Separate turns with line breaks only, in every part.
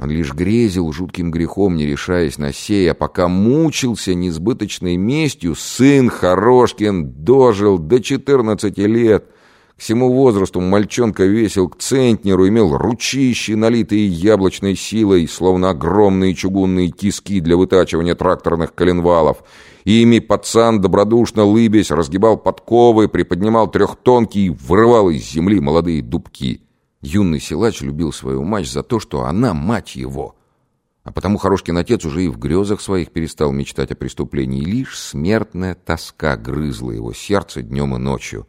Он лишь грезил жутким грехом, не решаясь на сей, а пока мучился несбыточной местью, сын Хорошкин дожил до 14 лет. К всему возрасту мальчонка весил к центнеру, имел ручищи, налитые яблочной силой, словно огромные чугунные тиски для вытачивания тракторных коленвалов. Ими пацан, добродушно лыбясь, разгибал подковы, приподнимал трехтонки и вырывал из земли молодые дубки. Юный силач любил свою мать за то, что она мать его. А потому Хорошкин отец уже и в грезах своих перестал мечтать о преступлении. Лишь смертная тоска грызла его сердце днем и ночью.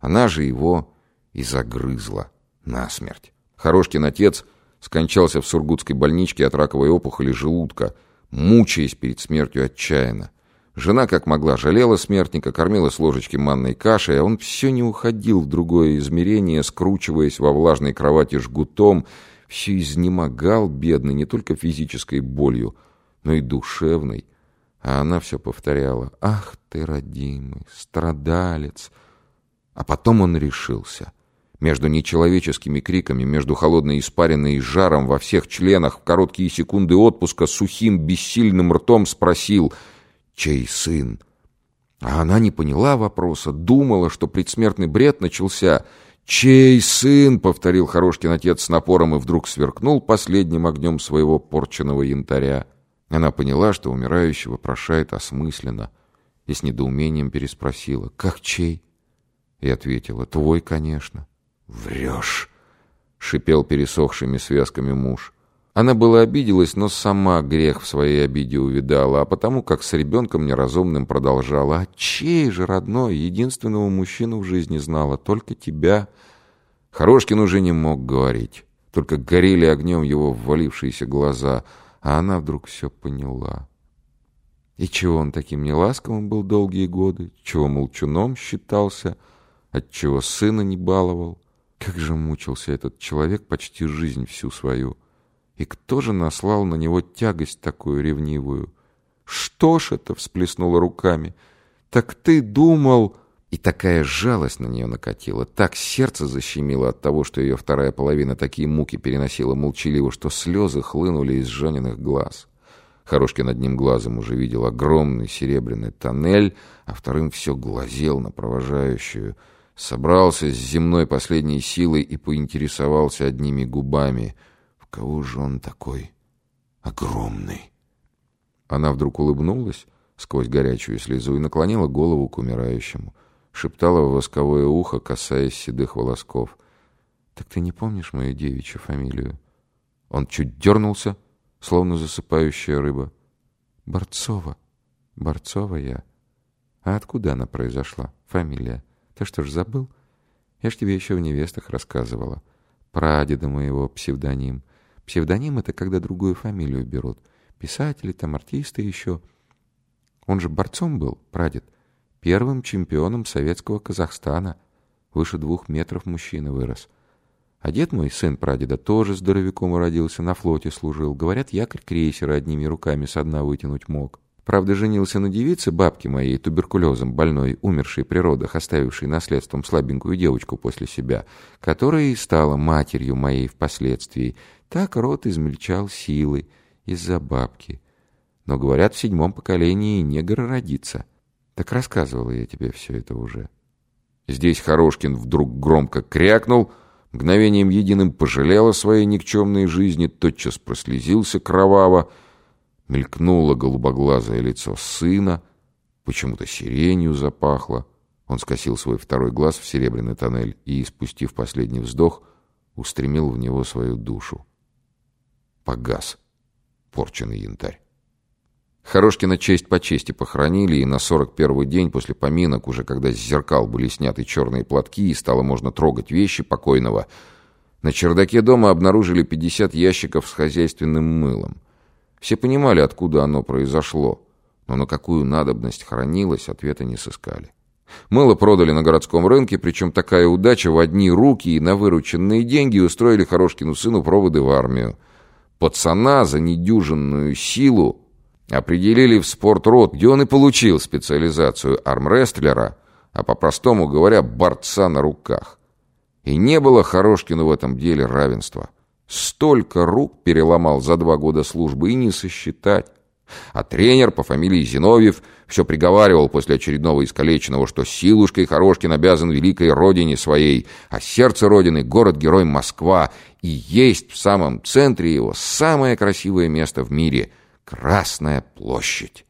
Она же его и загрызла насмерть. Хорошкин отец скончался в Сургутской больничке от раковой опухоли желудка, мучаясь перед смертью отчаянно. Жена, как могла, жалела смертника, кормила с ложечки манной кашей, а он все не уходил в другое измерение, скручиваясь во влажной кровати жгутом, все изнемогал, бедный, не только физической болью, но и душевной. А она все повторяла «Ах ты, родимый, страдалец!» А потом он решился. Между нечеловеческими криками, между холодной испариной и жаром во всех членах в короткие секунды отпуска сухим, бессильным ртом спросил — чей сын. А она не поняла вопроса, думала, что предсмертный бред начался. «Чей сын?» — повторил Хорошкин отец с напором и вдруг сверкнул последним огнем своего порченного янтаря. Она поняла, что умирающего прошает осмысленно, и с недоумением переспросила «Как чей?» И ответила «Твой, конечно». «Врешь!» — шипел пересохшими связками муж. Она была обиделась, но сама грех в своей обиде увидала, а потому как с ребенком неразумным продолжала. «А чей же, родной, единственного мужчину в жизни знала? Только тебя». Хорошкин уже не мог говорить, только горели огнем его ввалившиеся глаза, а она вдруг все поняла. И чего он таким неласковым был долгие годы, чего молчуном считался, отчего сына не баловал? Как же мучился этот человек почти жизнь всю свою. И кто же наслал на него тягость такую ревнивую? Что ж это, всплеснула руками. Так ты думал... И такая жалость на нее накатила, так сердце защемило от того, что ее вторая половина такие муки переносила молчаливо, что слезы хлынули из Жаниных глаз. Хорошкин одним глазом уже видел огромный серебряный тоннель, а вторым все глазел на провожающую. Собрался с земной последней силой и поинтересовался одними губами — Кого же он такой огромный? Она вдруг улыбнулась сквозь горячую слезу и наклонила голову к умирающему. Шептала в восковое ухо, касаясь седых волосков. «Так ты не помнишь мою девичью фамилию?» Он чуть дернулся, словно засыпающая рыба. «Борцова. Борцова я. А откуда она произошла? Фамилия. Ты что ж забыл? Я ж тебе еще в невестах рассказывала. Прадеда моего псевдоним. Псевдоним — это когда другую фамилию берут. Писатели, там, артисты еще. Он же борцом был, прадед. Первым чемпионом советского Казахстана. Выше двух метров мужчина вырос. А дед мой, сын прадеда, тоже здоровяком уродился, на флоте служил. Говорят, якорь крейсера одними руками со дна вытянуть мог. Правда, женился на девице, бабке моей, туберкулезом больной, умершей при родах, оставившей наследством слабенькую девочку после себя, которая и стала матерью моей впоследствии. Так род измельчал силы из-за бабки. Но, говорят, в седьмом поколении негр родится. Так рассказывала я тебе все это уже. Здесь Хорошкин вдруг громко крякнул, мгновением единым пожалел о своей никчемной жизни, тотчас прослезился кроваво, мелькнуло голубоглазое лицо сына, почему-то сиренью запахло. Он скосил свой второй глаз в серебряный тоннель и, спустив последний вздох, устремил в него свою душу погас порченный янтарь. Хорошкина честь по чести похоронили, и на сорок первый день после поминок, уже когда с зеркал были сняты черные платки и стало можно трогать вещи покойного, на чердаке дома обнаружили 50 ящиков с хозяйственным мылом. Все понимали, откуда оно произошло, но на какую надобность хранилось, ответа не сыскали. Мыло продали на городском рынке, причем такая удача в одни руки и на вырученные деньги устроили Хорошкину сыну проводы в армию – пацана за недюжинную силу определили в спортрот, где он и получил специализацию армрестлера, а по-простому говоря, борца на руках. И не было Хорошкину в этом деле равенства. Столько рук переломал за два года службы и не сосчитать. А тренер по фамилии Зиновьев все приговаривал после очередного искалеченного, что силушкой Хорошкин обязан великой родине своей, а сердце родины — город-герой Москва, и есть в самом центре его самое красивое место в мире — Красная площадь.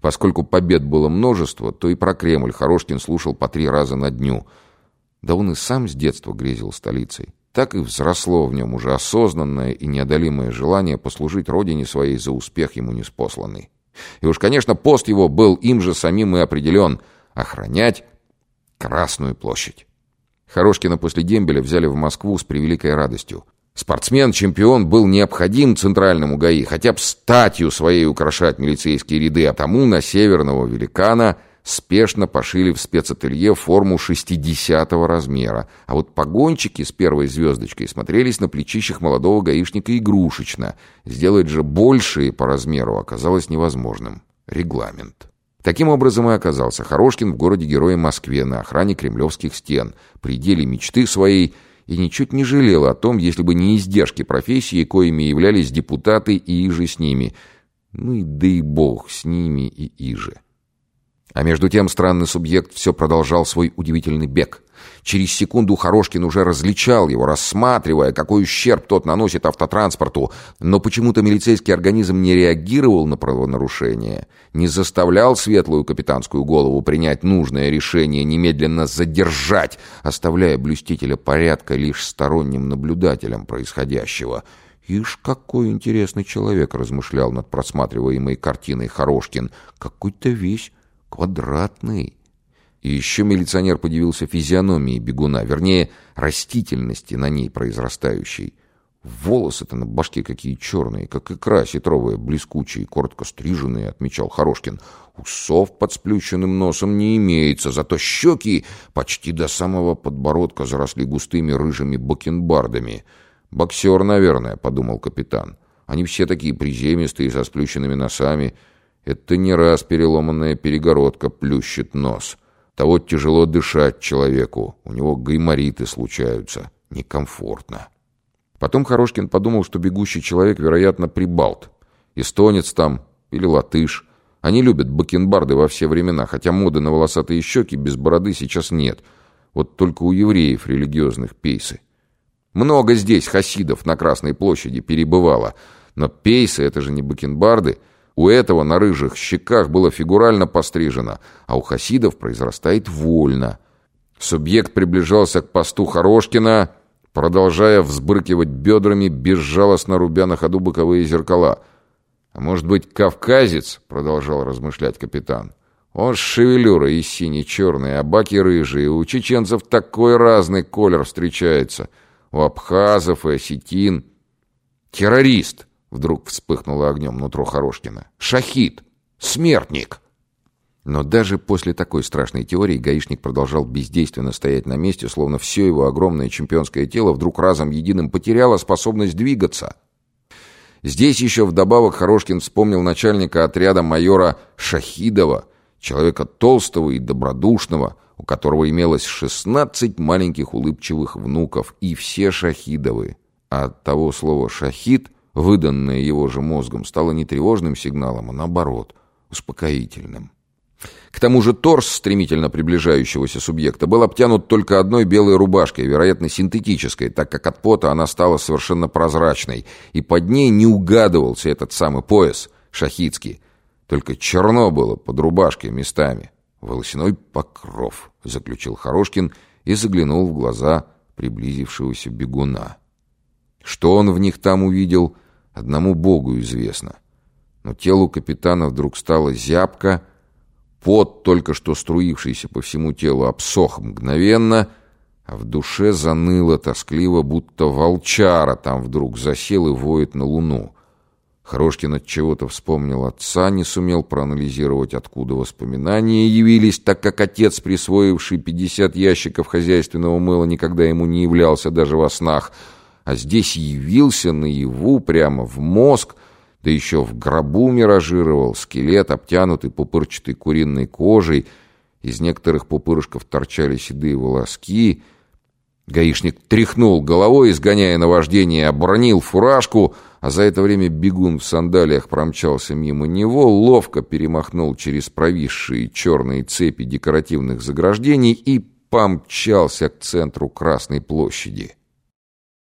Поскольку побед было множество, то и про Кремль Хорошкин слушал по три раза на дню. Да он и сам с детства грезил столицей. Так и взросло в нем уже осознанное и неодолимое желание послужить родине своей за успех ему неспосланный. И уж, конечно, пост его был им же самим и определен — охранять Красную площадь. Хорошкина после дембеля взяли в Москву с превеликой радостью. Спортсмен-чемпион был необходим центральному ГАИ, хотя бы статью своей украшать милицейские ряды, а тому на северного великана спешно пошили в спецателье форму 60-го размера. А вот погончики с первой звездочкой смотрелись на плечищах молодого гаишника игрушечно. Сделать же большие по размеру оказалось невозможным. Регламент. Таким образом и оказался Хорошкин в городе-герое Москве на охране кремлевских стен, пределе мечты своей – и ничуть не жалел о том, если бы не издержки профессии, коими являлись депутаты и иже с ними. Ну и да и бог с ними и иже. А между тем странный субъект все продолжал свой удивительный бег. Через секунду Хорошкин уже различал его, рассматривая, какой ущерб тот наносит автотранспорту, но почему-то милицейский организм не реагировал на правонарушение, не заставлял светлую капитанскую голову принять нужное решение немедленно задержать, оставляя блюстителя порядка лишь сторонним наблюдателем происходящего. «Ишь, какой интересный человек!» — размышлял над просматриваемой картиной Хорошкин. «Какой-то весь квадратный». И еще милиционер подивился физиономии бегуна, вернее, растительности на ней произрастающей. Волосы-то на башке какие черные, как икра сетровая, блескучие, коротко стриженные, отмечал Хорошкин. Усов под сплющенным носом не имеется, зато щеки почти до самого подбородка заросли густыми рыжими бакенбардами. «Боксер, наверное», — подумал капитан. «Они все такие приземистые, со сплющенными носами. Это не раз переломанная перегородка плющит нос». Того тяжело дышать человеку, у него гаймориты случаются, некомфортно. Потом Хорошкин подумал, что бегущий человек, вероятно, прибалт. Эстонец там или латыш. Они любят бакенбарды во все времена, хотя моды на волосатые щеки без бороды сейчас нет. Вот только у евреев религиозных пейсы. Много здесь хасидов на Красной площади перебывало, но пейсы — это же не бакенбарды — у этого на рыжих щеках было фигурально пострижено, а у хасидов произрастает вольно. Субъект приближался к посту Хорошкина, продолжая взбрыкивать бедрами, безжалостно рубя на ходу боковые зеркала. «А может быть, кавказец?» — продолжал размышлять капитан. «Он с шевелюрой и синий-черный, а баки рыжие. У чеченцев такой разный колер встречается. У абхазов и осетин. Террорист!» Вдруг вспыхнуло огнем нутро Хорошкина. «Шахид! Смертник!» Но даже после такой страшной теории гаишник продолжал бездейственно стоять на месте, словно все его огромное чемпионское тело вдруг разом единым потеряло способность двигаться. Здесь еще вдобавок Хорошкин вспомнил начальника отряда майора Шахидова, человека толстого и добродушного, у которого имелось 16 маленьких улыбчивых внуков, и все Шахидовы. А от того слова «шахид» выданное его же мозгом, стало не тревожным сигналом, а наоборот, успокоительным. К тому же торс стремительно приближающегося субъекта был обтянут только одной белой рубашкой, вероятно, синтетической, так как от пота она стала совершенно прозрачной, и под ней не угадывался этот самый пояс, шахидский. Только черно было под рубашкой местами. «Волосяной покров», — заключил Хорошкин и заглянул в глаза приблизившегося бегуна. Что он в них там увидел, одному Богу известно. Но телу капитана вдруг стало зябко, пот, только что струившийся по всему телу, обсох мгновенно, а в душе заныло тоскливо, будто волчара там вдруг засел и воет на луну. Хорошкин от чего-то вспомнил отца, не сумел проанализировать, откуда воспоминания явились, так как отец, присвоивший 50 ящиков хозяйственного мыла, никогда ему не являлся даже во снах — а здесь явился наяву прямо в мозг, да еще в гробу миражировал скелет, обтянутый пупырчатой куриной кожей, из некоторых пупырышков торчали седые волоски, Гаишник тряхнул головой, изгоняя наваждение, обронил фуражку, а за это время бегун в сандалиях промчался мимо него, ловко перемахнул через провисшие черные цепи декоративных заграждений и помчался к центру Красной площади.